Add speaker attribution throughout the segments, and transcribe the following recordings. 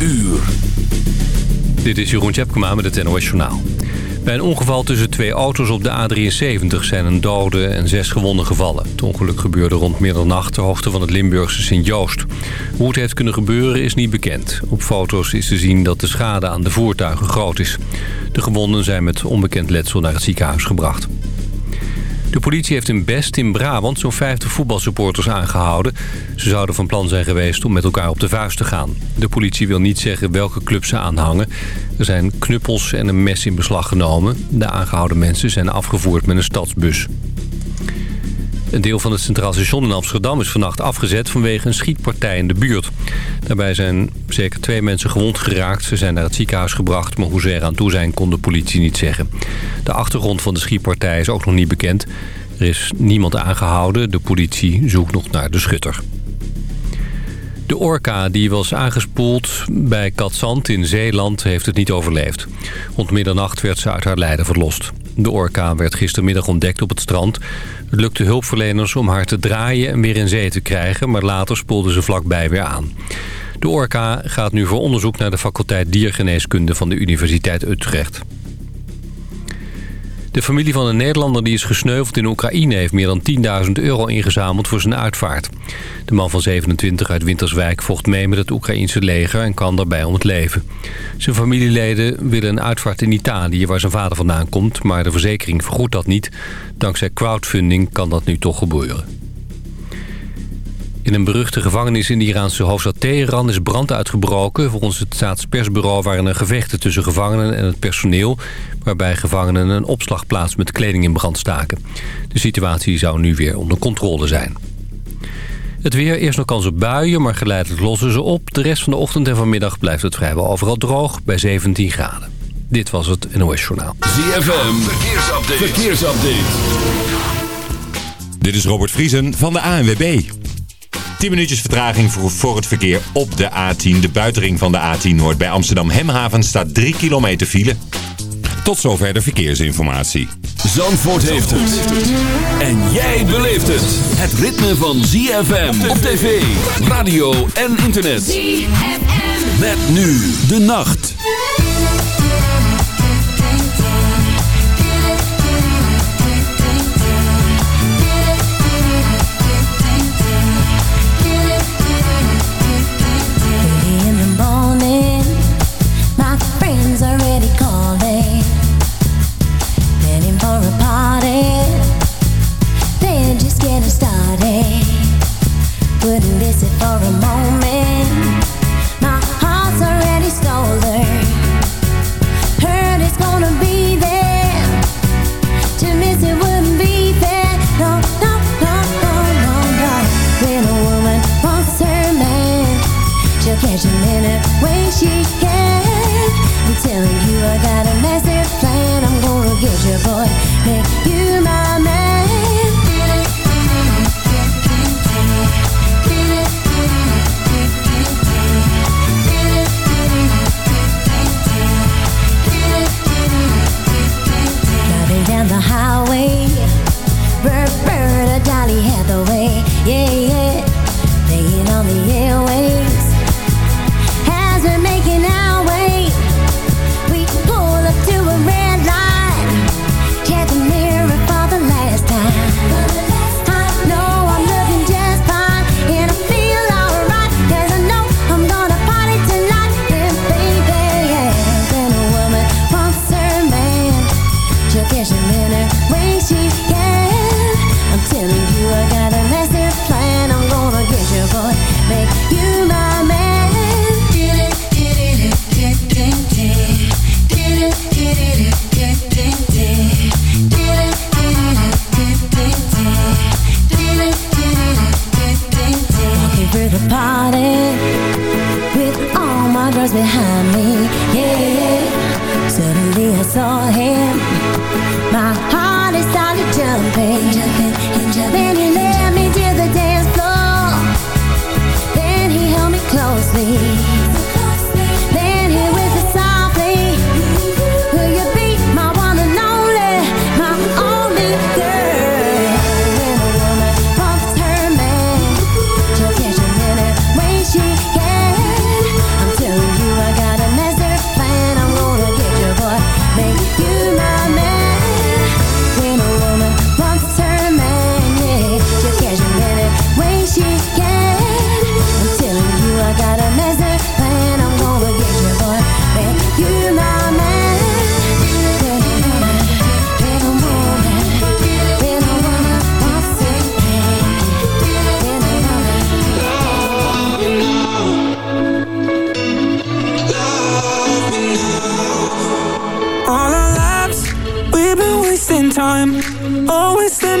Speaker 1: uur.
Speaker 2: Dit is Jeroen Tjepkema met het NOS Journaal. Bij een ongeval tussen twee auto's op de A73 zijn een dode en zes gewonden gevallen. Het ongeluk gebeurde rond middernacht ter hoogte van het Limburgse Sint-Joost. Hoe het heeft kunnen gebeuren is niet bekend. Op foto's is te zien dat de schade aan de voertuigen groot is. De gewonden zijn met onbekend letsel naar het ziekenhuis gebracht. De politie heeft in Best in Brabant zo'n 50 voetbalsupporters aangehouden. Ze zouden van plan zijn geweest om met elkaar op de vuist te gaan. De politie wil niet zeggen welke club ze aanhangen. Er zijn knuppels en een mes in beslag genomen. De aangehouden mensen zijn afgevoerd met een stadsbus. Een deel van het Centraal Station in Amsterdam is vannacht afgezet vanwege een schietpartij in de buurt. Daarbij zijn zeker twee mensen gewond geraakt. Ze zijn naar het ziekenhuis gebracht, maar hoe ze eraan toe zijn kon de politie niet zeggen. De achtergrond van de schietpartij is ook nog niet bekend. Er is niemand aangehouden. De politie zoekt nog naar de schutter. De orka die was aangespoeld bij Katzand in Zeeland heeft het niet overleefd. Rond middernacht werd ze uit haar lijden verlost. De orka werd gistermiddag ontdekt op het strand. Het lukte hulpverleners om haar te draaien en weer in zee te krijgen... maar later spoelde ze vlakbij weer aan. De orka gaat nu voor onderzoek naar de faculteit diergeneeskunde van de Universiteit Utrecht. De familie van een Nederlander die is gesneuveld in Oekraïne... heeft meer dan 10.000 euro ingezameld voor zijn uitvaart. De man van 27 uit Winterswijk vocht mee met het Oekraïense leger... en kwam daarbij om het leven. Zijn familieleden willen een uitvaart in Italië... waar zijn vader vandaan komt, maar de verzekering vergoedt dat niet. Dankzij crowdfunding kan dat nu toch gebeuren. In een beruchte gevangenis in de Iraanse hoofdstad Teheran is brand uitgebroken. Volgens het staatspersbureau waren er gevechten tussen gevangenen en het personeel... waarbij gevangenen een opslagplaats met kleding in brand staken. De situatie zou nu weer onder controle zijn. Het weer, eerst nog kans op buien, maar geleidelijk lossen ze op. De rest van de ochtend en vanmiddag blijft het vrijwel overal droog bij 17 graden. Dit was het NOS Journaal.
Speaker 1: ZFM, verkeersupdate. verkeersupdate.
Speaker 3: Dit is Robert Vriesen van de ANWB. 10 minuutjes vertraging voor, voor het verkeer op de A10. De buitenring van de A10 Noord bij Amsterdam Hemhaven staat 3 kilometer file. Tot zover de verkeersinformatie.
Speaker 1: Zandvoort heeft het. En jij beleeft het. Het ritme van ZFM op tv, radio en internet. ZFM. Met nu de nacht.
Speaker 4: For a moment. My heart's already stolen. Heard it's gonna be there. To miss it wouldn't be fair. No, no, no, no, no, no. When a woman wants her man. She'll catch she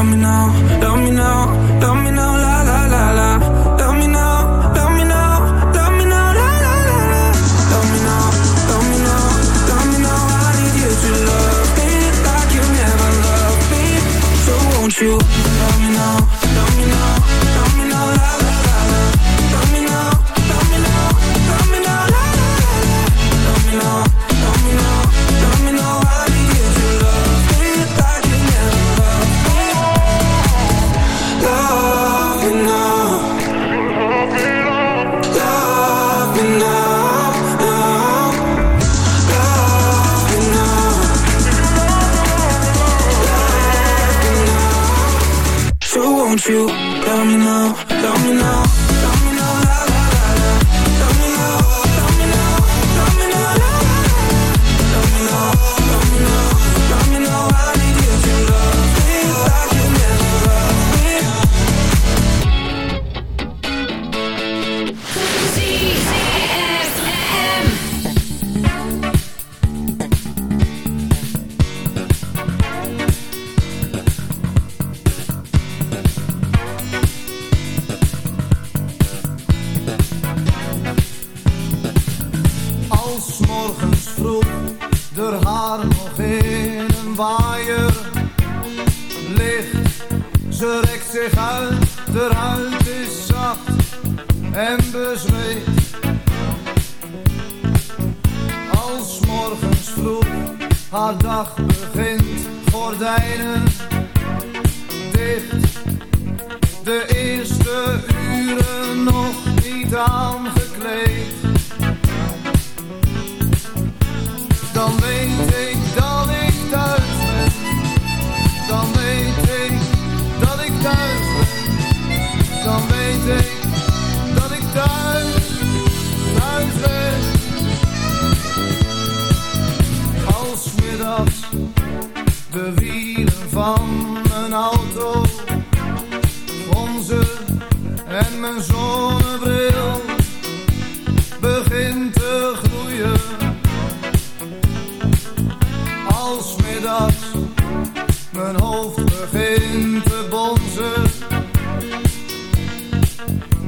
Speaker 5: Love me now, love me now. you. Love me now, love me now.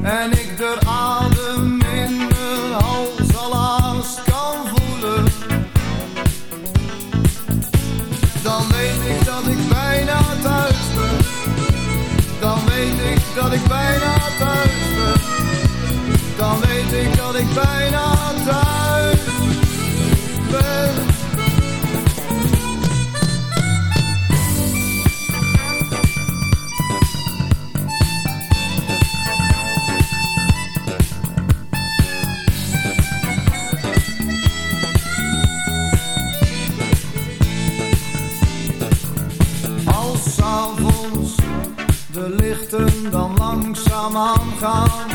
Speaker 6: En ik de adem in mijn hals al haast kan voelen. Dan weet ik dat ik bijna thuis ben. Dan weet ik dat ik bijna thuis ben. Dan weet ik dat ik bijna
Speaker 4: Mam gaan.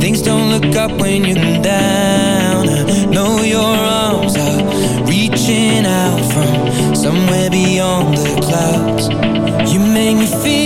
Speaker 4: Things don't look up when you're down. I know your arms are reaching out from somewhere beyond the clouds. You make me feel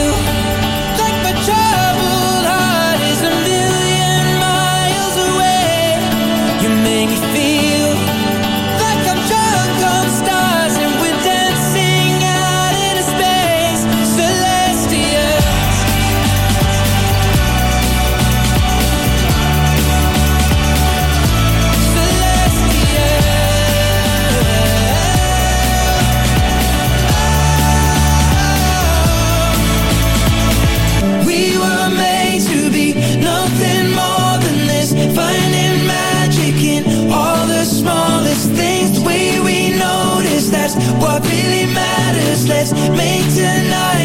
Speaker 7: Let's make tonight.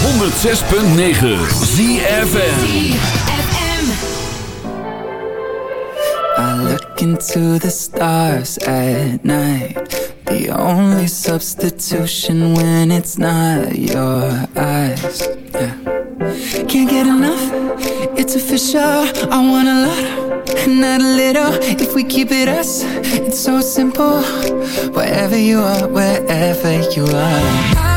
Speaker 1: 106.9 ZFM
Speaker 8: I look into the stars at night. The only substitution when it's not your eyes. Yeah. Can't get enough, it's official. I want a lot, not a little. If we keep it us, it's so simple. Wherever you are, wherever you are.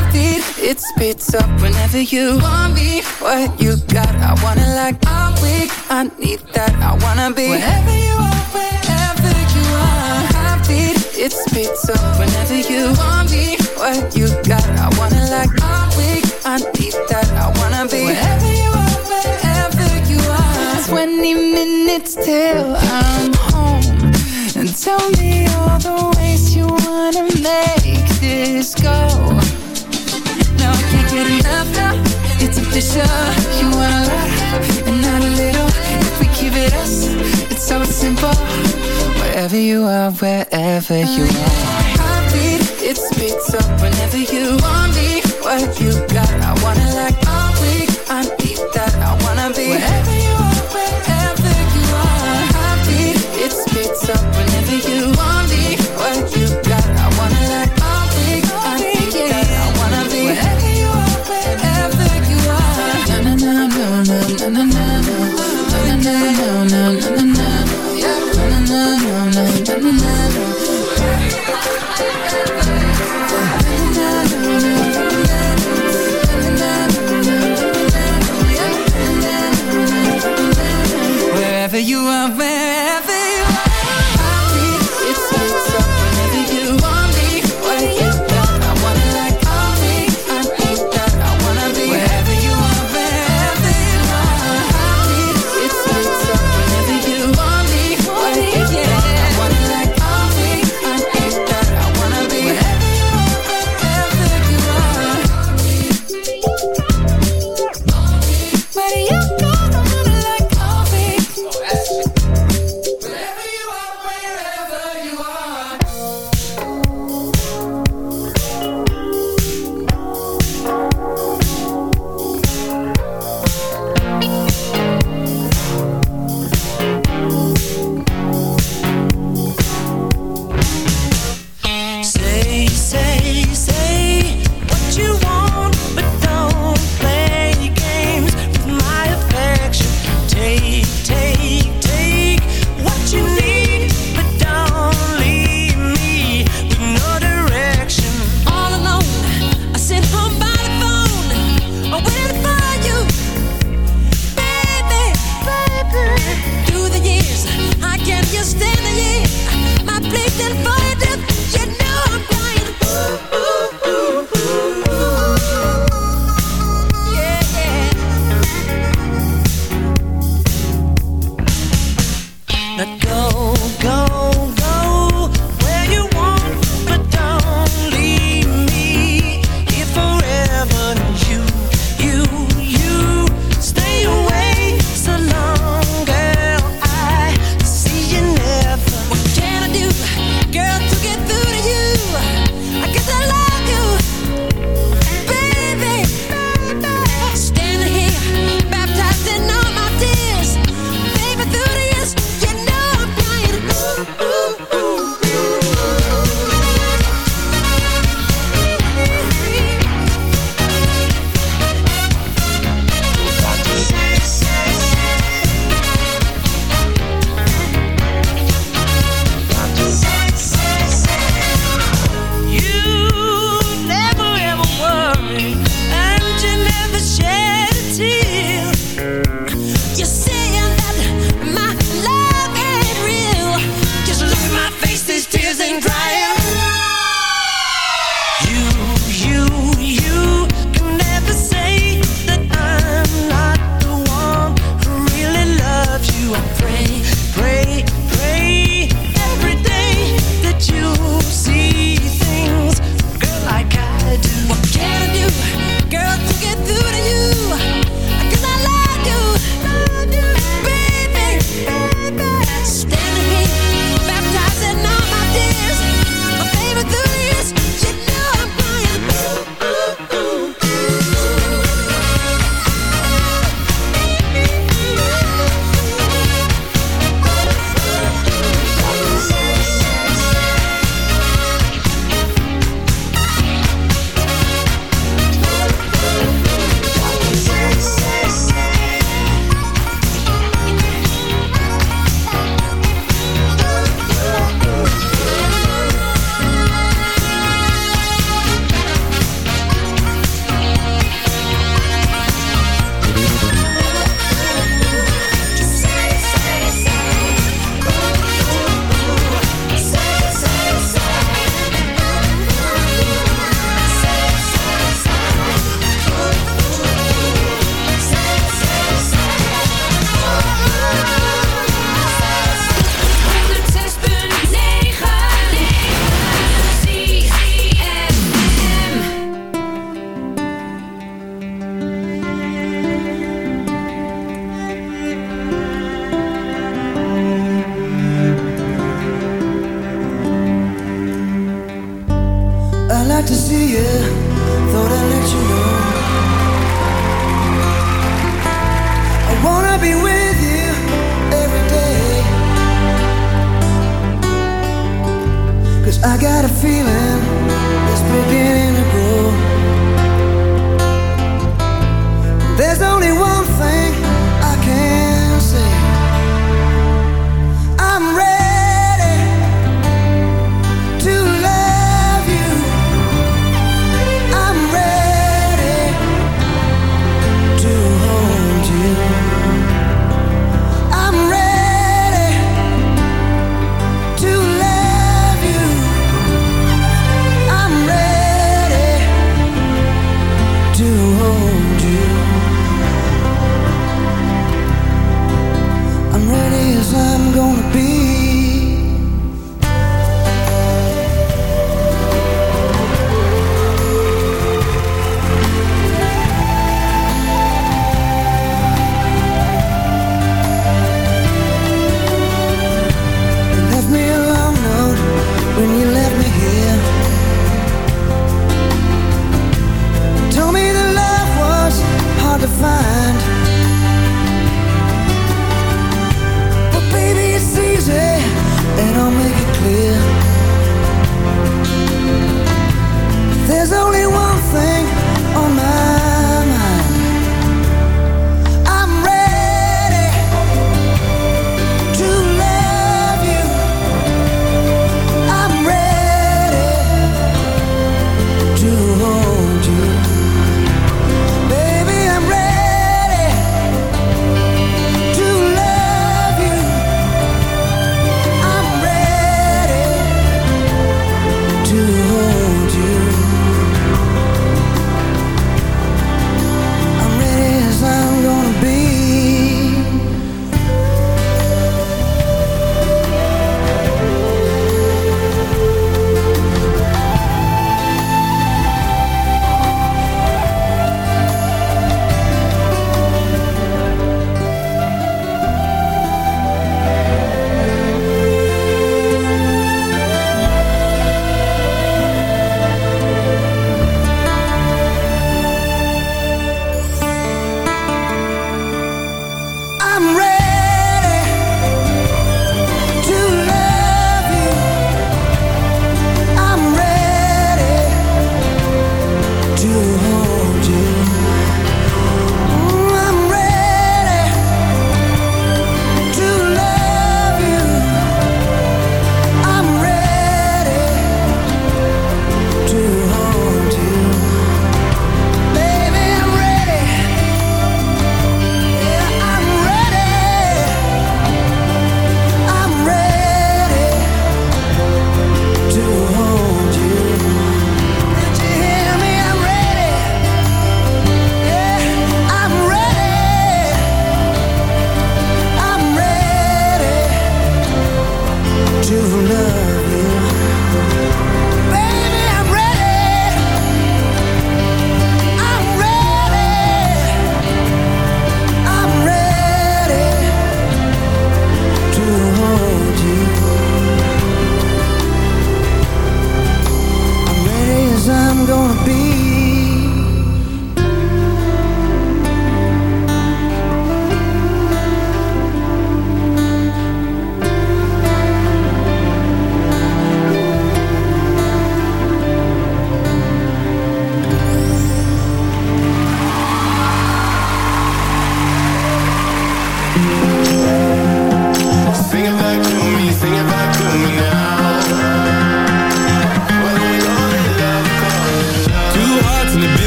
Speaker 8: It speeds up whenever you want me. What you got, I wanna like. I'm weak, I need that. I wanna be wherever you are, wherever you are. Heartbeat, it speeds up whenever you want me. What you got, I wanna like. I'm weak, I need that. I wanna be wherever you are, wherever you are. 20 minutes till I'm home. And tell me all the ways you wanna make this go. No, can't get enough now. It's official. You want a lot and not a little. If we keep it us, it's so simple. Wherever you are, wherever you are. Heartbeat, it speeds up whenever you want me. What you got, I wanna like.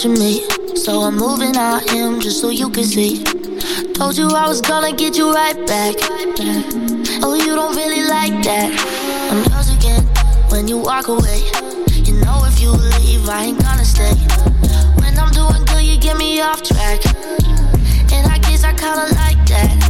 Speaker 9: Watching me. So I'm moving on him just so you can see. Told you I was gonna get you right back. Oh, you don't really like that. I'm yours again when you walk away. You know if you leave, I ain't gonna stay. When I'm doing good, you get me off track. And I guess I kinda like that.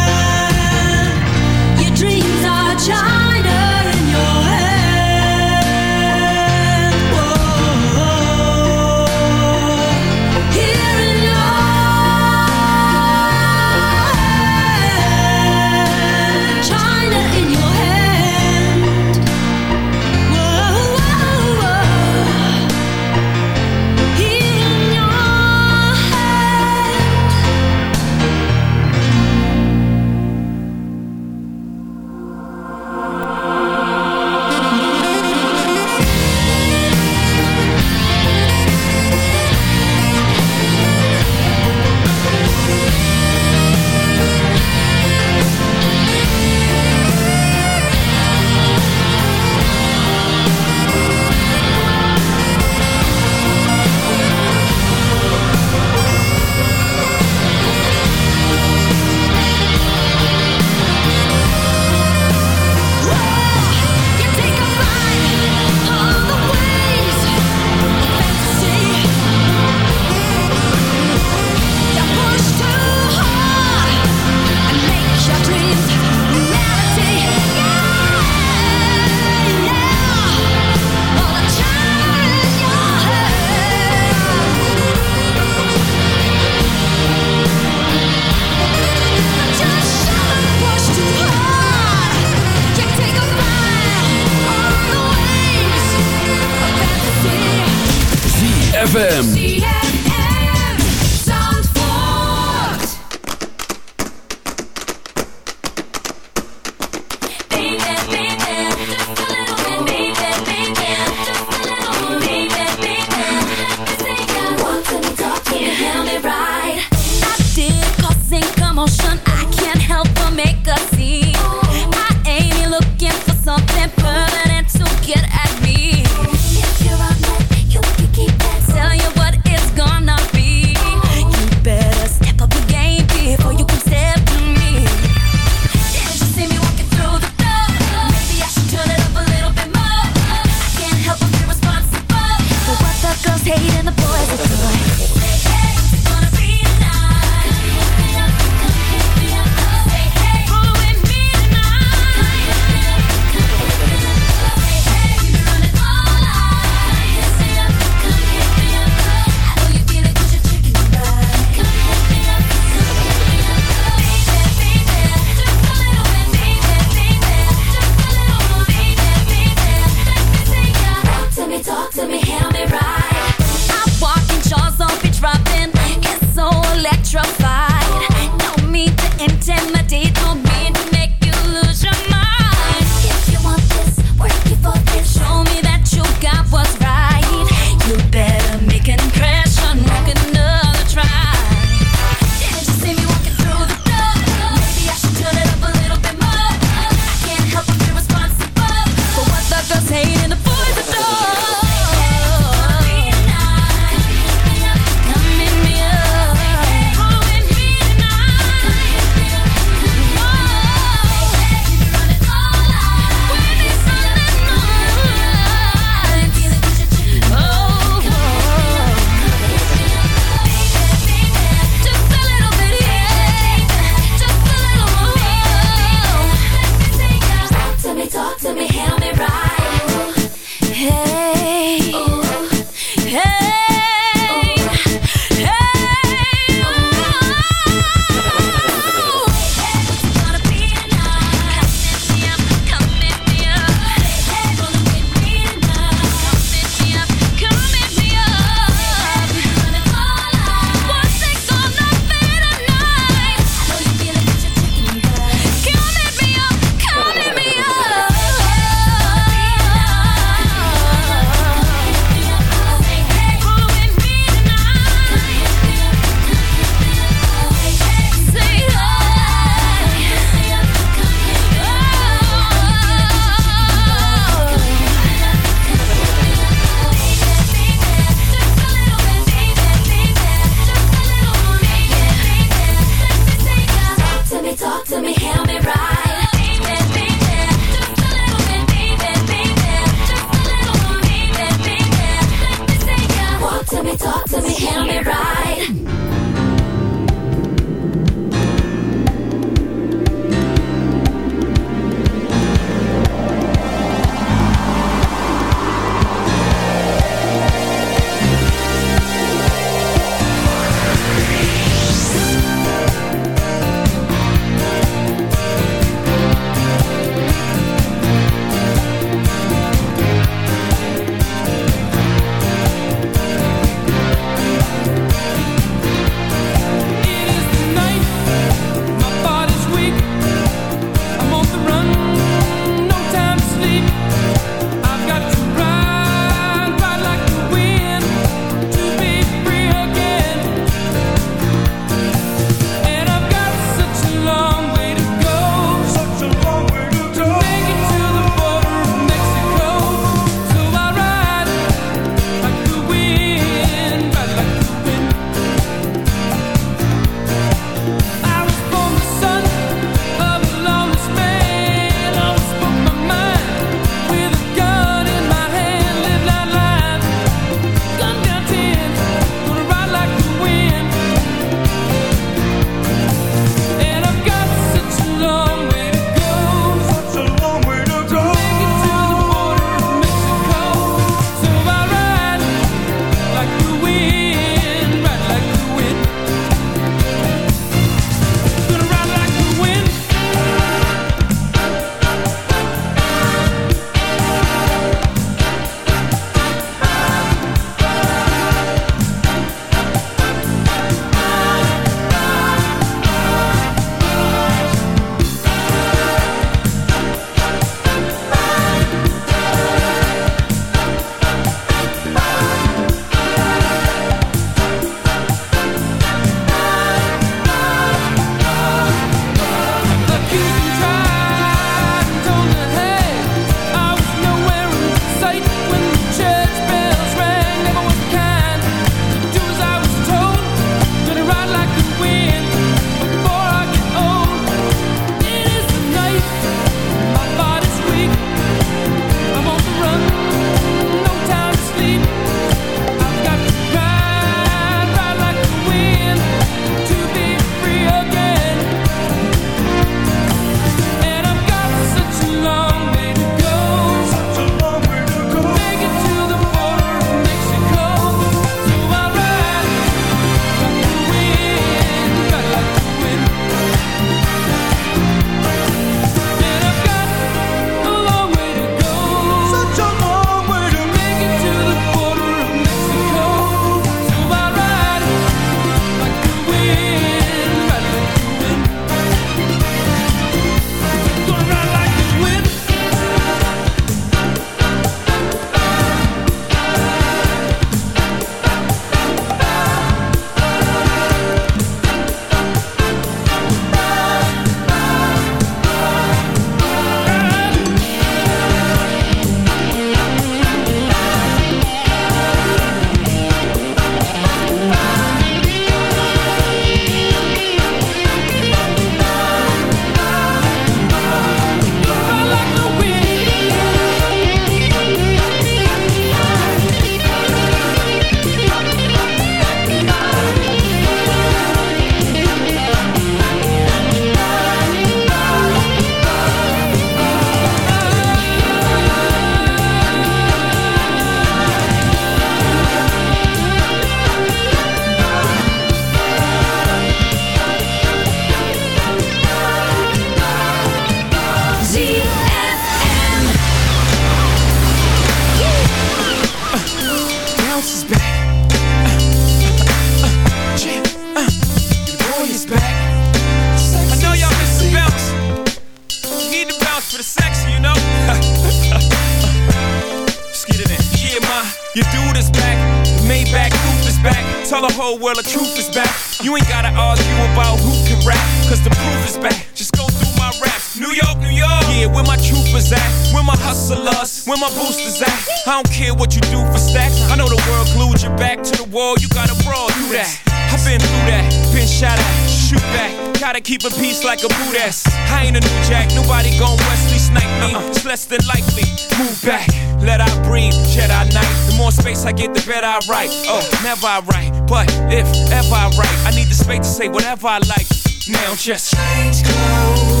Speaker 10: Wall. You gotta brawl through that. I've been through that, been shot at, shoot back. Gotta keep a peace like a boot ass. I ain't a new jack, nobody gon' Wesley snipe me. It's less than likely. Move back, let I breathe, Jedi Knight. The more space I get, the better I write. Oh, never I write, but if ever I write, I need the space to say whatever I like. Now just change clothes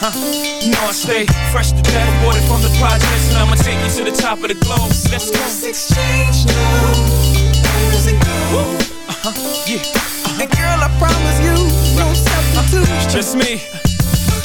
Speaker 10: uh-huh. You know I stay fresh to death, aborted from the projects, and I'ma take you to the top of the globe. So Let's go. Let's exchange now. Uh-huh, yeah. Uh-huh.
Speaker 11: And girl, I promise you, no substitute.
Speaker 10: It's just me.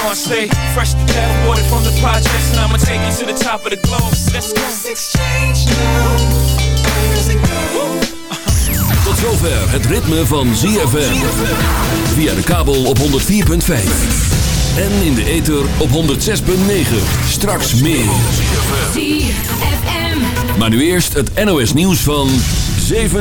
Speaker 10: You know I stay fresh to death, aborted from the projects, and I'ma take you to the top of the globe. Let's go. Let's exchange now.
Speaker 1: Tot zover het ritme van ZFM. Via de kabel op 104.5. En in de ether op 106.9. Straks meer.
Speaker 12: ZFM.
Speaker 1: Maar nu eerst het NOS nieuws van 7